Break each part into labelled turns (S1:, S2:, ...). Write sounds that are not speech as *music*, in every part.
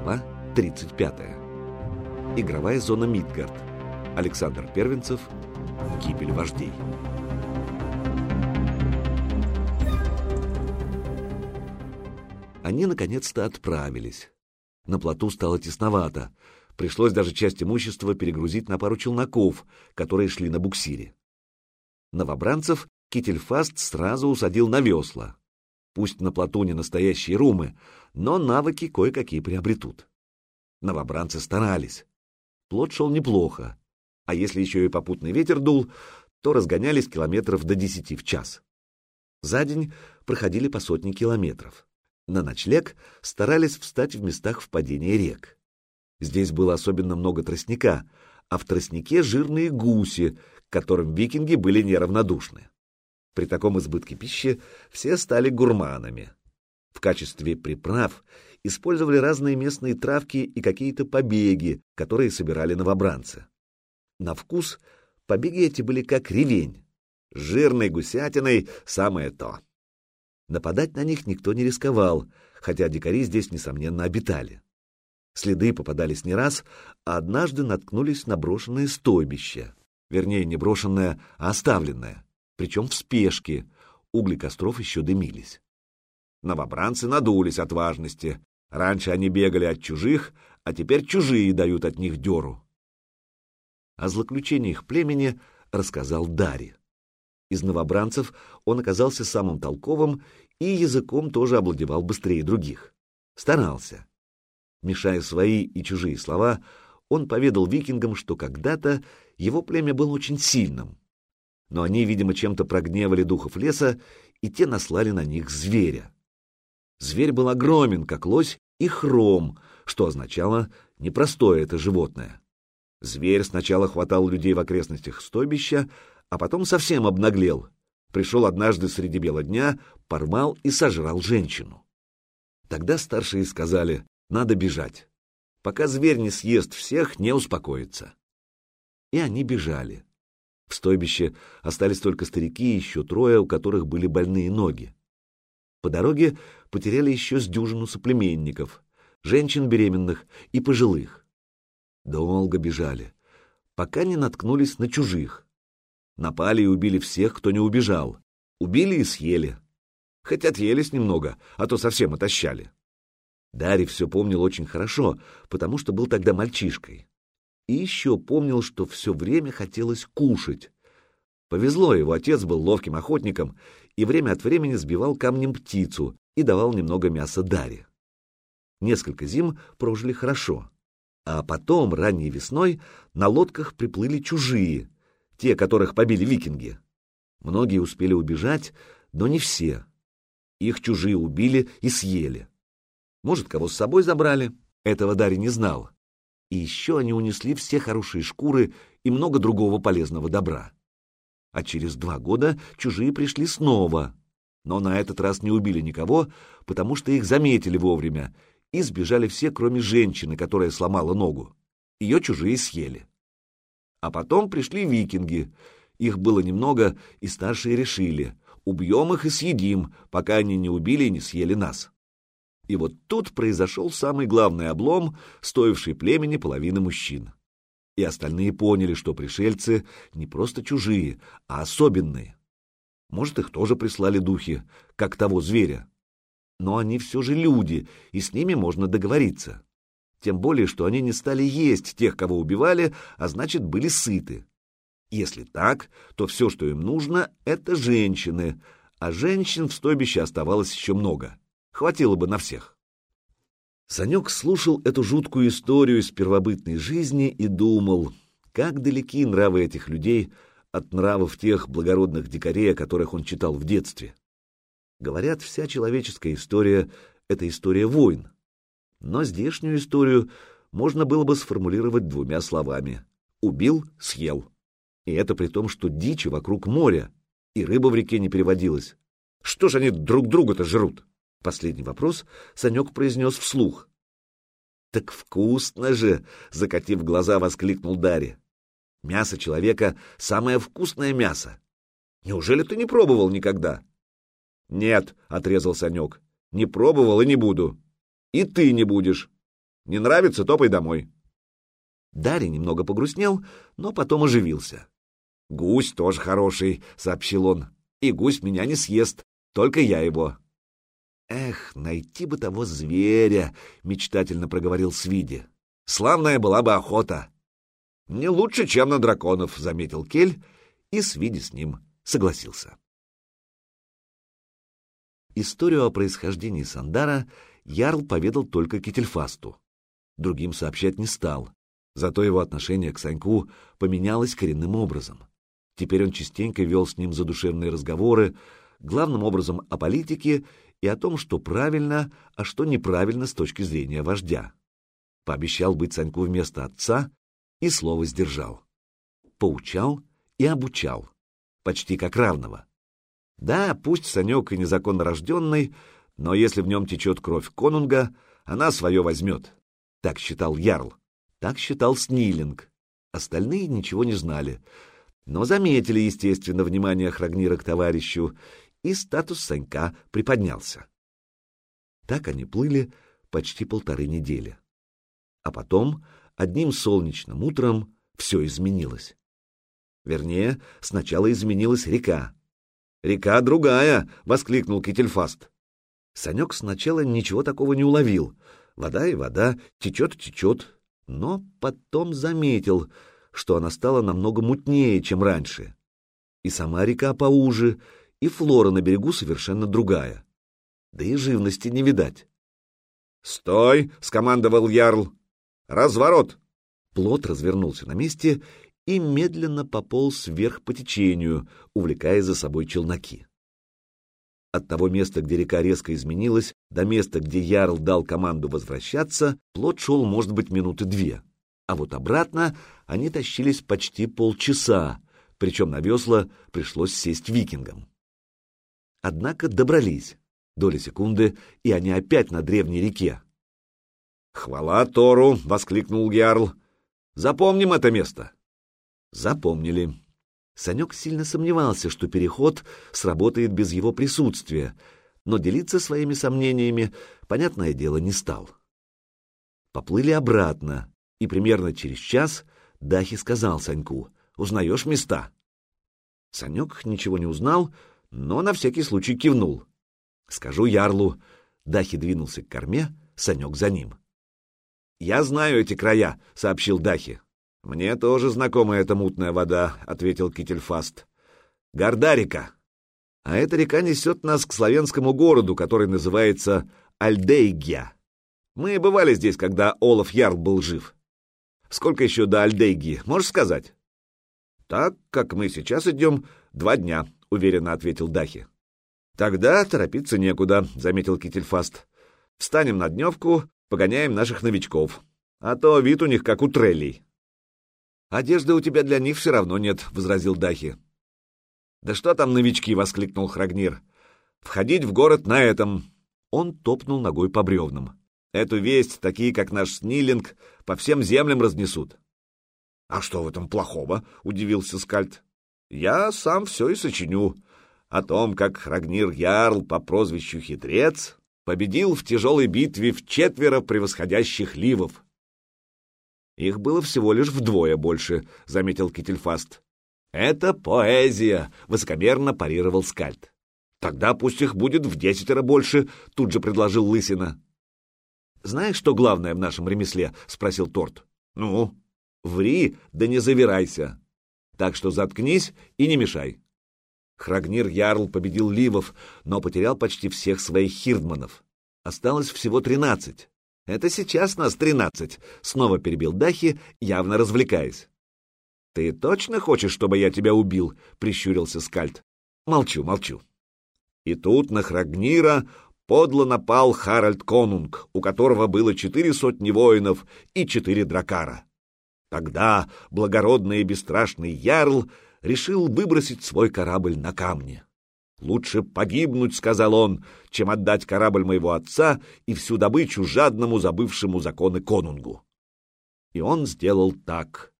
S1: Глава 35. Игровая зона Мидгард. Александр Первенцев. Гибель вождей. Они наконец-то отправились. На плоту стало тесновато. Пришлось даже часть имущества перегрузить на пару челноков, которые шли на буксире. Новобранцев Кительфаст сразу усадил на весла. Пусть на плоту не настоящие румы, но навыки кое-какие приобретут. Новобранцы старались. Плот шел неплохо, а если еще и попутный ветер дул, то разгонялись километров до десяти в час. За день проходили по сотне километров. На ночлег старались встать в местах впадения рек. Здесь было особенно много тростника, а в тростнике жирные гуси, к которым викинги были неравнодушны. При таком избытке пищи все стали гурманами. В качестве приправ использовали разные местные травки и какие-то побеги, которые собирали новобранцы. На вкус побеги эти были как ревень. Жирной гусятиной самое то. Нападать на них никто не рисковал, хотя дикари здесь, несомненно, обитали. Следы попадались не раз, а однажды наткнулись на брошенное стойбище. Вернее, не брошенное, а оставленное причем в спешке, угли костров еще дымились. Новобранцы надулись от важности. Раньше они бегали от чужих, а теперь чужие дают от них деру. О злоключениях племени рассказал Дари. Из новобранцев он оказался самым толковым и языком тоже обладевал быстрее других. Старался. Мешая свои и чужие слова, он поведал викингам, что когда-то его племя было очень сильным, но они, видимо, чем-то прогневали духов леса, и те наслали на них зверя. Зверь был огромен, как лось, и хром, что означало непростое это животное. Зверь сначала хватал людей в окрестностях стойбища, а потом совсем обнаглел. Пришел однажды среди бела дня, порвал и сожрал женщину. Тогда старшие сказали, надо бежать. Пока зверь не съест всех, не успокоится. И они бежали. В стойбище остались только старики и еще трое, у которых были больные ноги. По дороге потеряли еще с дюжину соплеменников, женщин беременных и пожилых. Долго бежали, пока не наткнулись на чужих. Напали и убили всех, кто не убежал. Убили и съели. Хоть отъелись немного, а то совсем отощали. Дарий все помнил очень хорошо, потому что был тогда мальчишкой. И еще помнил, что все время хотелось кушать. Повезло, его отец был ловким охотником и время от времени сбивал камнем птицу и давал немного мяса Даре. Несколько зим прожили хорошо. А потом, ранней весной, на лодках приплыли чужие, те, которых побили викинги. Многие успели убежать, но не все. Их чужие убили и съели. Может, кого с собой забрали, этого Дарья не знал и еще они унесли все хорошие шкуры и много другого полезного добра. А через два года чужие пришли снова, но на этот раз не убили никого, потому что их заметили вовремя, и сбежали все, кроме женщины, которая сломала ногу. Ее чужие съели. А потом пришли викинги. Их было немного, и старшие решили, убьем их и съедим, пока они не убили и не съели нас. И вот тут произошел самый главный облом, стоивший племени половины мужчин. И остальные поняли, что пришельцы не просто чужие, а особенные. Может, их тоже прислали духи, как того зверя. Но они все же люди, и с ними можно договориться. Тем более, что они не стали есть тех, кого убивали, а значит, были сыты. Если так, то все, что им нужно, — это женщины, а женщин в стойбище оставалось еще много. Хватило бы на всех. Санек слушал эту жуткую историю из первобытной жизни и думал, как далеки нравы этих людей от нравов тех благородных дикарей, о которых он читал в детстве. Говорят, вся человеческая история — это история войн. Но здешнюю историю можно было бы сформулировать двумя словами — «убил, съел». И это при том, что дичи вокруг моря, и рыба в реке не переводилась. Что ж они друг друга-то жрут? Последний вопрос Санек произнес вслух. «Так вкусно же!» — закатив глаза, воскликнул Дарья. «Мясо человека — самое вкусное мясо. Неужели ты не пробовал никогда?» «Нет», — отрезал Санек, — «не пробовал и не буду. И ты не будешь». Не нравится, топай домой. Дарья немного погрустнел, но потом оживился. «Гусь тоже хороший», — сообщил он. «И гусь меня не съест, только я его». «Эх, найти бы того зверя!» — мечтательно проговорил Свиди. «Славная была бы охота!» «Не лучше, чем на драконов», — заметил Кель, и Свиди с ним согласился. Историю о происхождении Сандара Ярл поведал только Кительфасту. Другим сообщать не стал, зато его отношение к Саньку поменялось коренным образом. Теперь он частенько вел с ним задушевные разговоры, главным образом о политике и о том, что правильно, а что неправильно с точки зрения вождя. Пообещал быть Саньку вместо отца и слово сдержал. Поучал и обучал, почти как равного. Да, пусть Санек и незаконно рожденный, но если в нем течет кровь конунга, она свое возьмет. Так считал Ярл, так считал Снилинг. Остальные ничего не знали, но заметили, естественно, внимание Храгнира к товарищу, и статус Санька приподнялся. Так они плыли почти полторы недели. А потом, одним солнечным утром, все изменилось. Вернее, сначала изменилась река. «Река другая!» — воскликнул Кительфаст. Санек сначала ничего такого не уловил. Вода и вода, течет течет. Но потом заметил, что она стала намного мутнее, чем раньше. И сама река поуже, и флора на берегу совершенно другая. Да и живности не видать. «Стой!» — скомандовал Ярл. «Разворот!» Плот развернулся на месте и медленно пополз вверх по течению, увлекая за собой челноки. От того места, где река резко изменилась, до места, где Ярл дал команду возвращаться, плот шел, может быть, минуты две. А вот обратно они тащились почти полчаса, причем на весла пришлось сесть викингам. Однако добрались. Доли секунды, и они опять на древней реке. «Хвала Тору!» — воскликнул Ярл. «Запомним это место!» Запомнили. Санек сильно сомневался, что переход сработает без его присутствия, но делиться своими сомнениями, понятное дело, не стал. Поплыли обратно, и примерно через час Дахи сказал Саньку, «Узнаешь места?» Санек ничего не узнал, но на всякий случай кивнул. «Скажу Ярлу». Дахи двинулся к корме, Санек за ним. «Я знаю эти края», — сообщил Дахи. «Мне тоже знакома эта мутная вода», — ответил Кительфаст. «Гордарика. А эта река несет нас к славянскому городу, который называется Альдейгия. Мы бывали здесь, когда Олаф Ярл был жив. Сколько еще до Альдейги, можешь сказать?» «Так, как мы сейчас идем, два дня», — уверенно ответил Дахи. «Тогда торопиться некуда», — заметил Кительфаст. «Встанем на дневку, погоняем наших новичков, а то вид у них как у треллей». «Одежды у тебя для них все равно нет», — возразил Дахи. «Да что там новички?» — воскликнул Храгнир. «Входить в город на этом!» Он топнул ногой по бревнам. «Эту весть, такие как наш Снилинг, по всем землям разнесут». «А что в этом плохого?» — удивился Скальд. «Я сам все и сочиню. О том, как Храгнир Ярл по прозвищу Хитрец победил в тяжелой битве в четверо превосходящих ливов. Их было всего лишь вдвое больше, — заметил Кительфаст. Это поэзия, — высокомерно парировал Скальд. Тогда пусть их будет в десятеро больше, — тут же предложил Лысина. Знаешь, что главное в нашем ремесле? — спросил Торт. Ну, ври, да не завирайся. Так что заткнись и не мешай. Храгнир Ярл победил Ливов, но потерял почти всех своих хирдманов. Осталось всего тринадцать. Это сейчас нас тринадцать, — снова перебил Дахи, явно развлекаясь. — Ты точно хочешь, чтобы я тебя убил? — прищурился Скальд. — Молчу, молчу. И тут на Храгнира подло напал Харальд Конунг, у которого было четыре сотни воинов и четыре дракара. Тогда благородный и бесстрашный Ярл решил выбросить свой корабль на камни. «Лучше погибнуть, — сказал он, — чем отдать корабль моего отца и всю добычу жадному, забывшему законы конунгу». И он сделал так.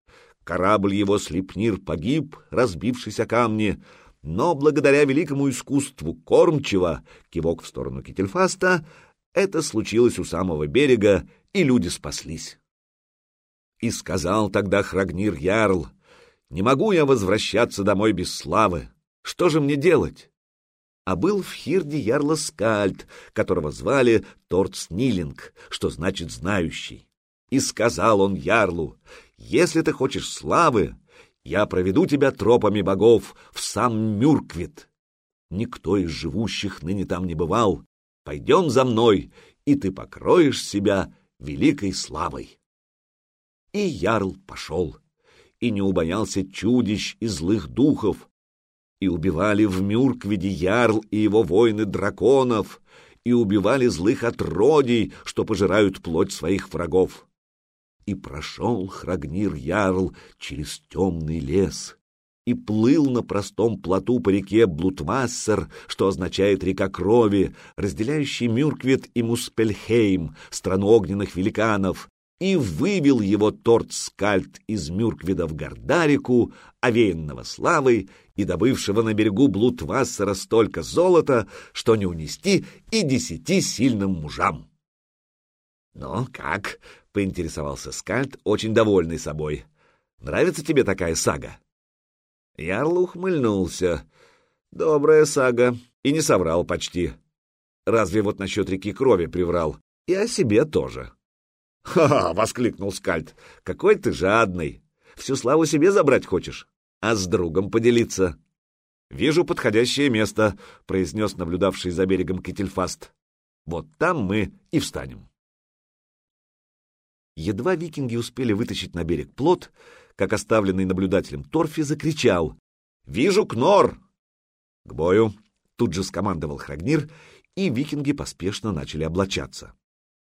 S1: Корабль его Слепнир погиб, разбившись о камни, но благодаря великому искусству кормчего, кивок в сторону Кительфаста, это случилось у самого берега, и люди спаслись. И сказал тогда Храгнир Ярл, «Не могу я возвращаться домой без славы. Что же мне делать?» А был в Хирде Ярла Скальд, которого звали Торт Снилинг, что значит «знающий». И сказал он Ярлу, «Если ты хочешь славы, я проведу тебя тропами богов в сам Мюрквит. Никто из живущих ныне там не бывал. Пойдем за мной, и ты покроешь себя великой славой». И Ярл пошел, и не убоялся чудищ и злых духов, и убивали в Мюрквиде Ярл и его воины драконов, и убивали злых отродий, что пожирают плоть своих врагов. И прошел Храгнир Ярл через темный лес, и плыл на простом плоту по реке Блутвассер, что означает «река крови», разделяющий Мюрквит и Муспельхейм, страну огненных великанов, и вывел его торт скальд из Мюрквида в Гордарику, овеянного славой и добывшего на берегу Блутвассера столько золота, что не унести и десяти сильным мужам. «Ну, как?» — поинтересовался Скальд, очень довольный собой. «Нравится тебе такая сага?» Ярл ухмыльнулся. «Добрая сага, и не соврал почти. Разве вот насчет реки крови приврал, и о себе тоже». «Ха-ха!» *laughs* — воскликнул Скальд. «Какой ты жадный! Всю славу себе забрать хочешь, а с другом поделиться!» «Вижу подходящее место», — произнес наблюдавший за берегом Кительфаст. «Вот там мы и встанем». Едва викинги успели вытащить на берег плот, как оставленный наблюдателем Торфи закричал «Вижу Кнор!» «К бою!» — тут же скомандовал Храгнир, и викинги поспешно начали облачаться.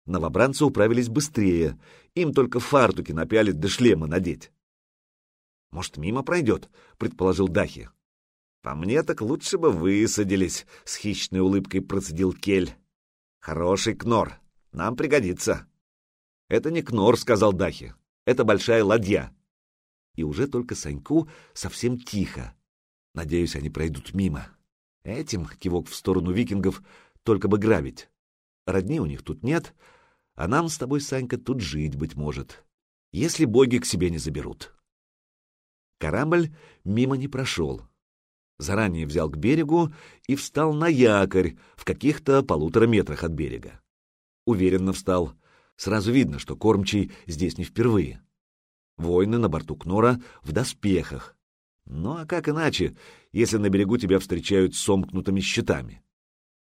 S1: Новобранцы управились быстрее, им только фартуки напялить да шлемы надеть. «Может, мимо пройдет?» — предположил Дахи. «По мне так лучше бы высадились», — с хищной улыбкой процедил Кель. «Хороший кнор, нам пригодится». «Это не кнор», — сказал Дахи, — «это большая ладья». И уже только Саньку совсем тихо. Надеюсь, они пройдут мимо. Этим, кивок в сторону викингов, только бы грабить. Родни у них тут нет, а нам с тобой, Санька, тут жить, быть может, если боги к себе не заберут. Корабль мимо не прошел. Заранее взял к берегу и встал на якорь в каких-то полутора метрах от берега. Уверенно встал. Сразу видно, что кормчий здесь не впервые. Воины на борту Кнора в доспехах. Ну а как иначе, если на берегу тебя встречают сомкнутыми щитами?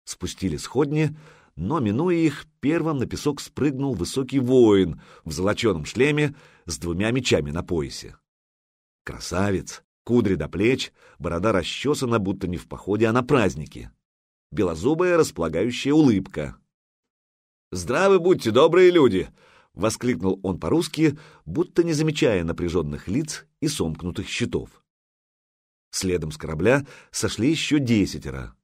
S1: Спустили сходни, но, минуя их, первым на песок спрыгнул высокий воин в золоченом шлеме с двумя мечами на поясе. Красавец, кудри до плеч, борода расчесана, будто не в походе, а на празднике. Белозубая располагающая улыбка. «Здравы будьте, добрые люди!» — воскликнул он по-русски, будто не замечая напряженных лиц и сомкнутых щитов. Следом с корабля сошли еще десятеро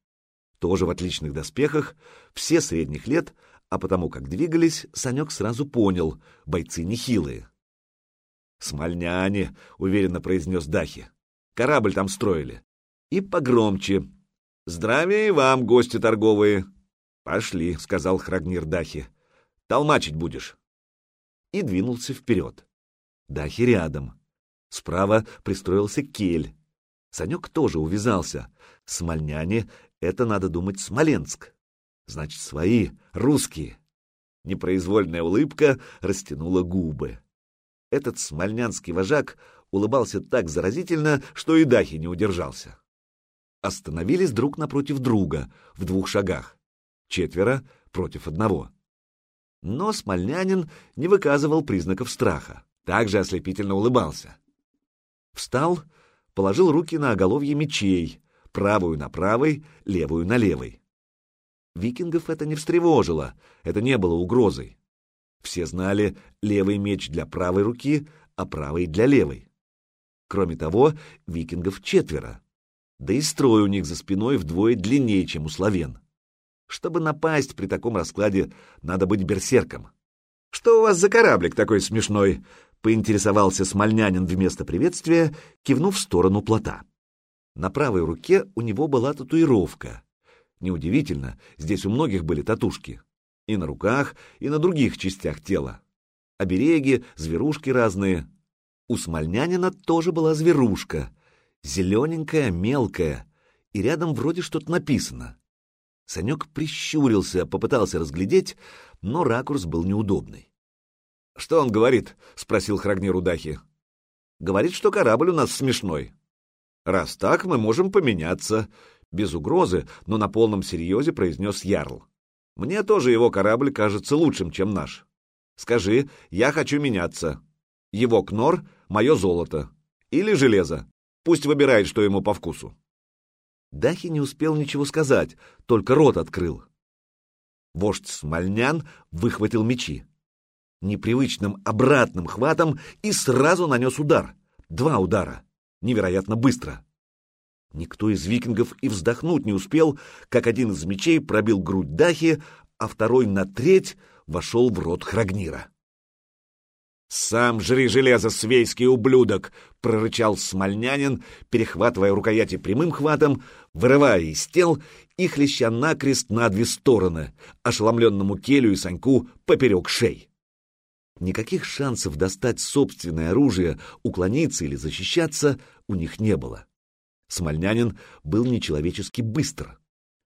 S1: тоже в отличных доспехах, все средних лет, а потому как двигались, Санек сразу понял — бойцы нехилые. «Смольняне», — уверенно произнес Дахи. «Корабль там строили». И погромче. «Здравия и вам, гости торговые!» «Пошли», — сказал Храгнир Дахи. «Толмачить будешь». И двинулся вперед. Дахи рядом. Справа пристроился кель. Санек тоже увязался. Смольняне это, надо думать, Смоленск. Значит, свои, русские. Непроизвольная улыбка растянула губы. Этот смольнянский вожак улыбался так заразительно, что и Дахи не удержался. Остановились друг напротив друга, в двух шагах. Четверо против одного. Но смольнянин не выказывал признаков страха, также ослепительно улыбался. Встал, положил руки на оголовье мечей, правую на правой, левую на левой. Викингов это не встревожило, это не было угрозой. Все знали левый меч для правой руки, а правый для левой. Кроме того, викингов четверо. Да и строй у них за спиной вдвое длиннее, чем у славян. Чтобы напасть при таком раскладе, надо быть берсерком. «Что у вас за кораблик такой смешной?» — поинтересовался смольнянин вместо приветствия, кивнув в сторону плота. На правой руке у него была татуировка. Неудивительно, здесь у многих были татушки. И на руках, и на других частях тела. Обереги, зверушки разные. У смольнянина тоже была зверушка. Зелененькая, мелкая. И рядом вроде что-то написано. Санек прищурился, попытался разглядеть, но ракурс был неудобный. — Что он говорит? — спросил Храгнир Удахи. — Говорит, что корабль у нас смешной. — Раз так, мы можем поменяться. Без угрозы, но на полном серьезе произнес Ярл. — Мне тоже его корабль кажется лучшим, чем наш. Скажи, я хочу меняться. Его кнор — мое золото. Или железо. Пусть выбирает, что ему по вкусу. Дахи не успел ничего сказать, только рот открыл. Вождь Смольнян выхватил мечи. Непривычным обратным хватом и сразу нанес удар. Два удара. Невероятно быстро. Никто из викингов и вздохнуть не успел, как один из мечей пробил грудь Дахи, а второй на треть вошел в рот Храгнира. «Сам жри железо, свейский ублюдок!» — прорычал смольнянин, перехватывая рукояти прямым хватом, вырывая из тел и хлеща накрест на две стороны, ошеломленному Келю и Саньку поперек шей. Никаких шансов достать собственное оружие, уклониться или защищаться у них не было. Смольнянин был нечеловечески быстр.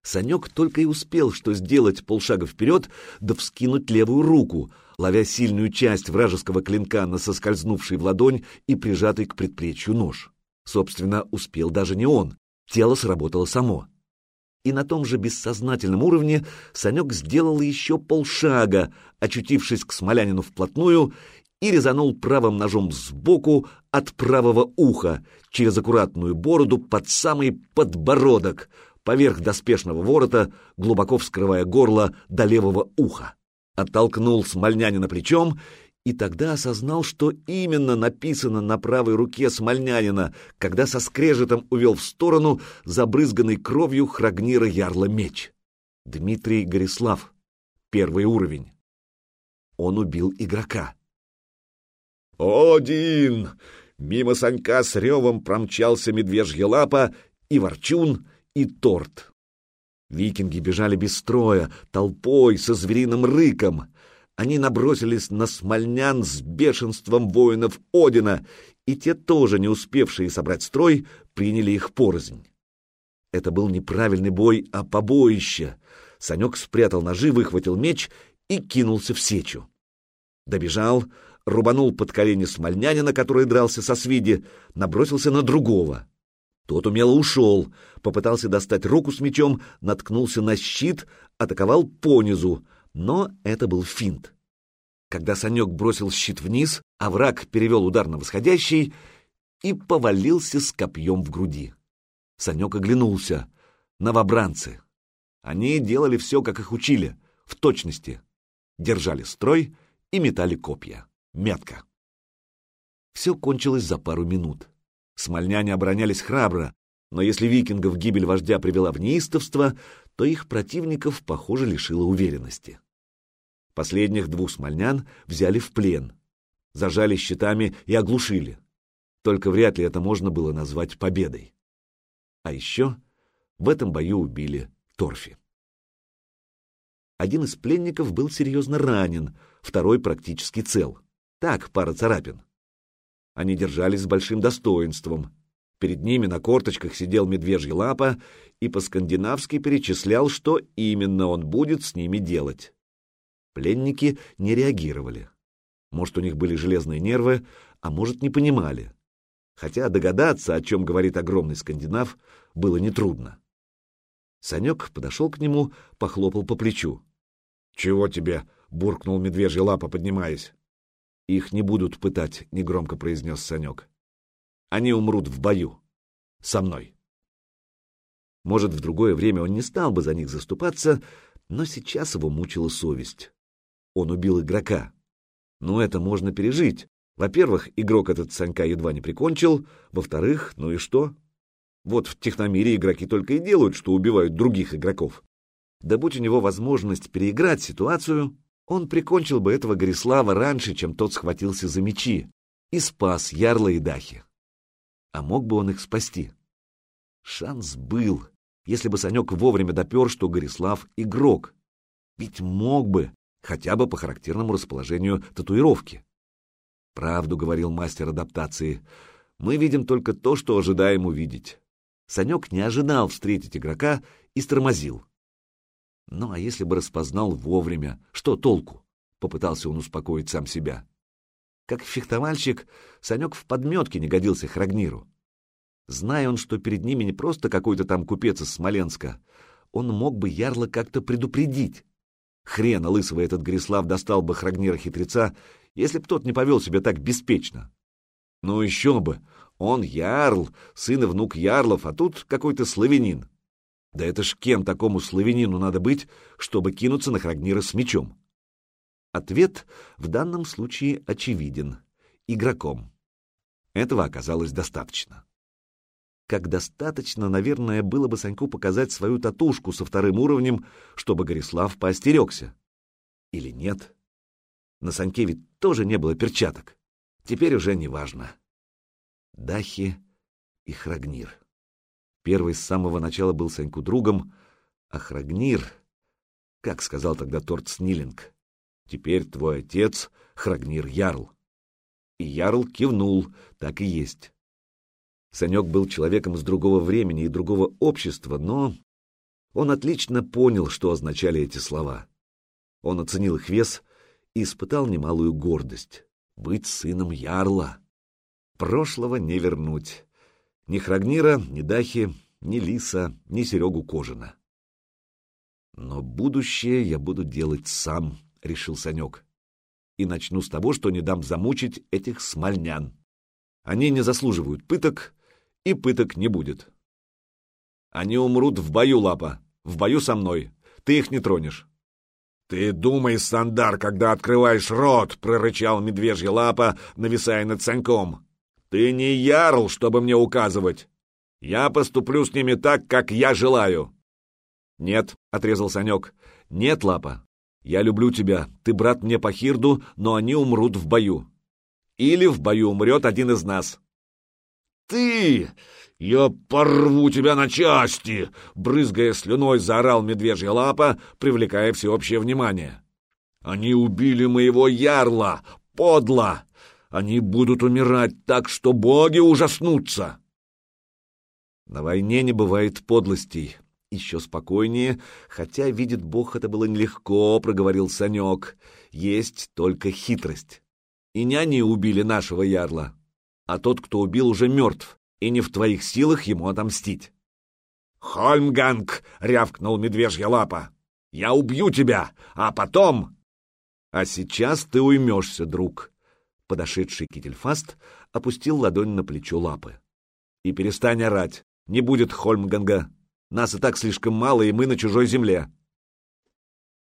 S1: Санек только и успел что сделать полшага вперед, да вскинуть левую руку — ловя сильную часть вражеского клинка на соскользнувший в ладонь и прижатый к предплечью нож. Собственно, успел даже не он, тело сработало само. И на том же бессознательном уровне Санек сделал еще полшага, очутившись к смолянину вплотную, и резанул правым ножом сбоку от правого уха, через аккуратную бороду под самый подбородок, поверх доспешного ворота, глубоко вскрывая горло до левого уха. Оттолкнул смольнянина плечом и тогда осознал, что именно написано на правой руке смольнянина, когда со скрежетом увел в сторону забрызганный кровью Храгнира Ярла меч. Дмитрий Горислав. Первый уровень. Он убил игрока. «Один!» Мимо Санька с ревом промчался медвежья лапа и ворчун, и торт. Викинги бежали без строя, толпой, со звериным рыком. Они набросились на смольнян с бешенством воинов Одина, и те, тоже не успевшие собрать строй, приняли их порознь. Это был неправильный бой, а побоище. Санек спрятал ножи, выхватил меч и кинулся в сечу. Добежал, рубанул под колени смольнянина, который дрался со свиди, набросился на другого. Тот умело ушел, попытался достать руку с мечом, наткнулся на щит, атаковал понизу, но это был финт. Когда Санек бросил щит вниз, а враг перевел удар на восходящий и повалился с копьем в груди. Санек оглянулся. Новобранцы. Они делали все, как их учили, в точности. Держали строй и метали копья. Метко. Все кончилось за пару минут. Смольняне оборонялись храбро, но если викингов гибель вождя привела в неистовство, то их противников, похоже, лишила уверенности. Последних двух смольнян взяли в плен, зажали щитами и оглушили. Только вряд ли это можно было назвать победой. А еще в этом бою убили Торфи. Один из пленников был серьезно ранен, второй практически цел. Так, пара царапин. Они держались с большим достоинством. Перед ними на корточках сидел медвежья лапа и по-скандинавски перечислял, что именно он будет с ними делать. Пленники не реагировали. Может, у них были железные нервы, а может, не понимали. Хотя догадаться, о чем говорит огромный скандинав, было нетрудно. Санек подошел к нему, похлопал по плечу. — Чего тебе? — буркнул медвежья лапа, поднимаясь. «Их не будут пытать», — негромко произнес Санек. «Они умрут в бою. Со мной». Может, в другое время он не стал бы за них заступаться, но сейчас его мучила совесть. Он убил игрока. Ну, это можно пережить. Во-первых, игрок этот Санька едва не прикончил. Во-вторых, ну и что? Вот в техномире игроки только и делают, что убивают других игроков. Да будь у него возможность переиграть ситуацию, он прикончил бы этого Горислава раньше, чем тот схватился за мечи, и спас Ярла и Дахи. А мог бы он их спасти? Шанс был, если бы Санек вовремя допер, что Горислав — игрок. Ведь мог бы. Хотя бы по характерному расположению татуировки. Правду говорил мастер адаптации. Мы видим только то, что ожидаем увидеть. Санек не ожидал встретить игрока и стормозил. Ну, а если бы распознал вовремя, что толку? Попытался он успокоить сам себя. Как фехтовальщик, Санек в подметке не годился Храгниру. Зная он, что перед ними не просто какой-то там купец из Смоленска, он мог бы ярло как-то предупредить. Хрена лысого этот Грислав достал бы Храгнира-хитреца, если б тот не повел себя так беспечно. Ну еще бы, он ярл, сын и внук ярлов, а тут какой-то славянин. Да это ж кем такому славянину надо быть, чтобы кинуться на Храгнира с мечом? Ответ в данном случае очевиден — игроком. Этого оказалось достаточно. Как достаточно, наверное, было бы Саньку показать свою татушку со вторым уровнем, чтобы Горислав поостерегся. Или нет? На Саньке ведь тоже не было перчаток. Теперь уже не важно. Дахи и Храгнир. Первый с самого начала был Саньку другом, а Храгнир, как сказал тогда Торт Снилинг, Теперь твой отец — Храгнир Ярл. И Ярл кивнул, так и есть. Санек был человеком из другого времени и другого общества, но он отлично понял, что означали эти слова. Он оценил их вес и испытал немалую гордость — быть сыном Ярла. Прошлого не вернуть. Ни Храгнира, ни Дахи, ни Лиса, ни Серегу Кожина. Но будущее я буду делать сам, — решил Санек. «И начну с того, что не дам замучить этих смольнян. Они не заслуживают пыток, и пыток не будет. Они умрут в бою, Лапа, в бою со мной. Ты их не тронешь». «Ты думай, Сандар, когда открываешь рот!» — прорычал медвежья лапа, нависая над Саньком. «Ты не ярл, чтобы мне указывать. Я поступлю с ними так, как я желаю». «Нет», — отрезал Санек, — «нет, лапа. Я люблю тебя, ты брат мне по Хирду, но они умрут в бою. Или в бою умрет один из нас. Ты! Я порву тебя на части! Брызгая слюной, заорал медвежья лапа, привлекая всеобщее внимание. Они убили моего ярла! Подло! Они будут умирать так, что боги ужаснутся! На войне не бывает подлостей, еще спокойнее, хотя, видит Бог, это было нелегко, проговорил Санек. Есть только хитрость. И не они убили нашего ярла, а тот, кто убил, уже мертв, и не в твоих силах ему отомстить. «Хольмганг!» — рявкнул медвежья лапа. «Я убью тебя, а потом...» «А сейчас ты уймешься, друг!» Подошедший Кительфаст опустил ладонь на плечо лапы. «И перестань орать, не будет Хольмганга!» Нас и так слишком мало, и мы на чужой земле.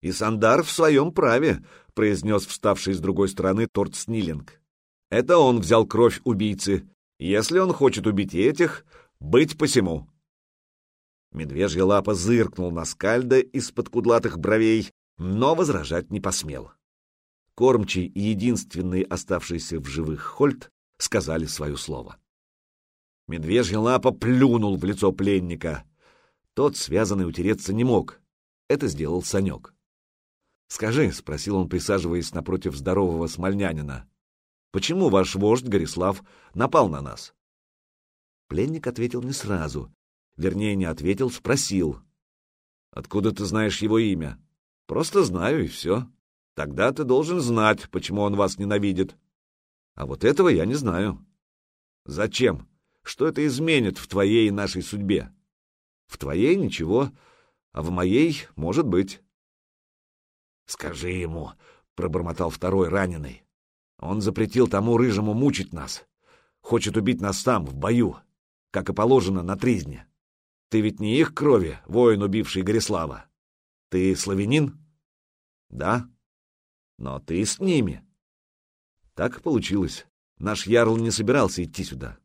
S1: И Сандар в своем праве, произнес вставший с другой стороны Торт Снилинг. Это он взял кровь убийцы. Если он хочет убить этих, быть посему. Медвежья лапа зыркнул на скальда из-под кудлатых бровей, но возражать не посмел. Кормчий и единственный оставшийся в живых Хольт сказали свое слово. Медвежья лапа плюнул в лицо пленника — тот, связанный, утереться не мог. Это сделал Санек. «Скажи», — спросил он, присаживаясь напротив здорового смольнянина, «почему ваш вождь Горислав напал на нас?» Пленник ответил не сразу. Вернее, не ответил, спросил. «Откуда ты знаешь его имя?» «Просто знаю, и все. Тогда ты должен знать, почему он вас ненавидит». «А вот этого я не знаю». «Зачем? Что это изменит в твоей и нашей судьбе?» В твоей ничего, а в моей может быть. — Скажи ему, — пробормотал второй раненый. Он запретил тому рыжему мучить нас. Хочет убить нас сам, в бою, как и положено на тризне. Ты ведь не их крови, воин, убивший Горислава. Ты славянин? Да. Но ты с ними. Так получилось. Наш ярл не собирался идти сюда.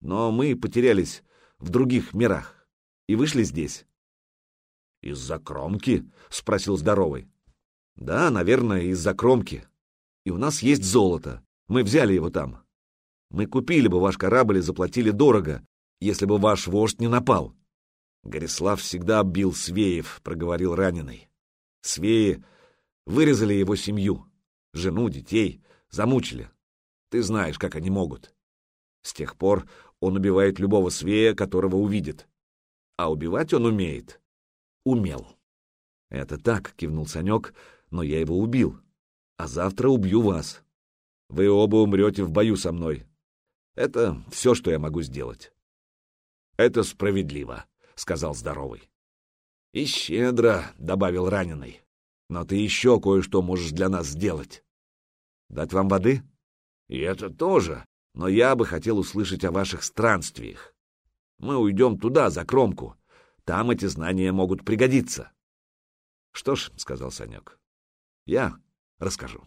S1: Но мы потерялись в других мирах и вышли здесь. «Из-за кромки?» — спросил здоровый. «Да, наверное, из-за кромки. И у нас есть золото. Мы взяли его там. Мы купили бы ваш корабль и заплатили дорого, если бы ваш вождь не напал». «Горислав всегда бил свеев», — проговорил раненый. «Свеи Вырезали его семью, жену, детей, замучили. Ты знаешь, как они могут. С тех пор он убивает любого свея, которого увидит. А убивать он умеет. Умел. Это так, кивнул Санек, но я его убил. А завтра убью вас. Вы оба умрете в бою со мной. Это все, что я могу сделать. Это справедливо, сказал здоровый. И щедро, добавил раненый. Но ты еще кое-что можешь для нас сделать. Дать вам воды? И это тоже, но я бы хотел услышать о ваших странствиях. Мы уйдем туда, за кромку. Там эти знания могут пригодиться. — Что ж, — сказал Санек, — я расскажу.